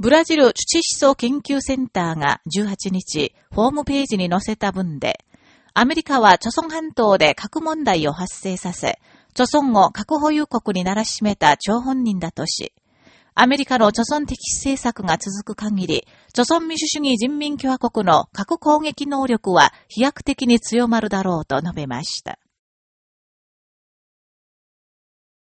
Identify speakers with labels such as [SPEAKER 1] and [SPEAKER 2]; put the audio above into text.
[SPEAKER 1] ブラジル土思想研究センターが18日、ホームページに載せた文で、アメリカは著村半島で核問題を発生させ、著村を核保有国にならしめた張本人だとし、アメリカの著村視政策が続く限り、著村民主主義人民共和国の核攻撃能力は飛躍的に強まるだろうと述べました。